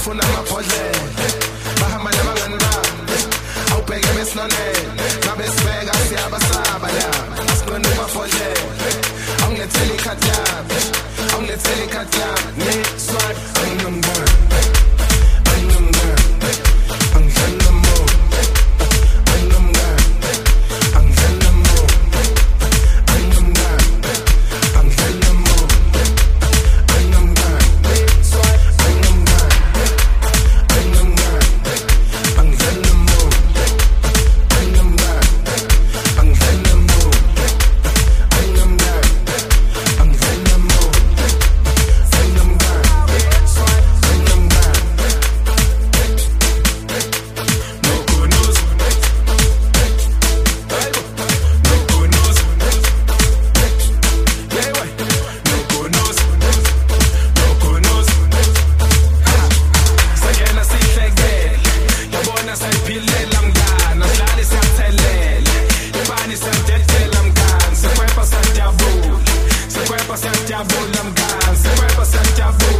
afuna amabhodlela bahamba nabangani bami awubheke besilonele babesibeka siyabasaba laba asiqonde kumabhodlela awungiletheli ikhadi lami awungiletheli ikhadi lami. Neswat anginombono of all them guys. 70% of all